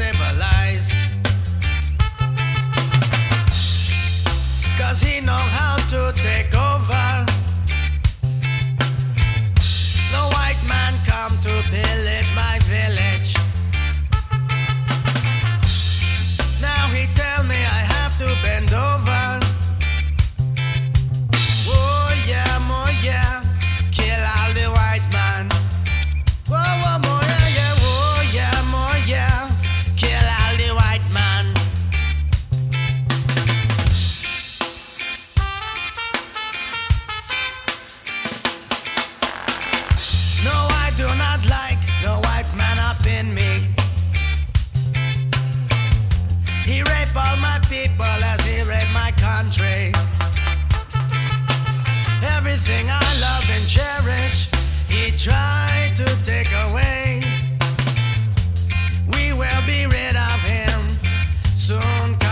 say, He raped all my people as he raped my country. Everything I love and cherish, he tried to take away. We will be rid of him soon.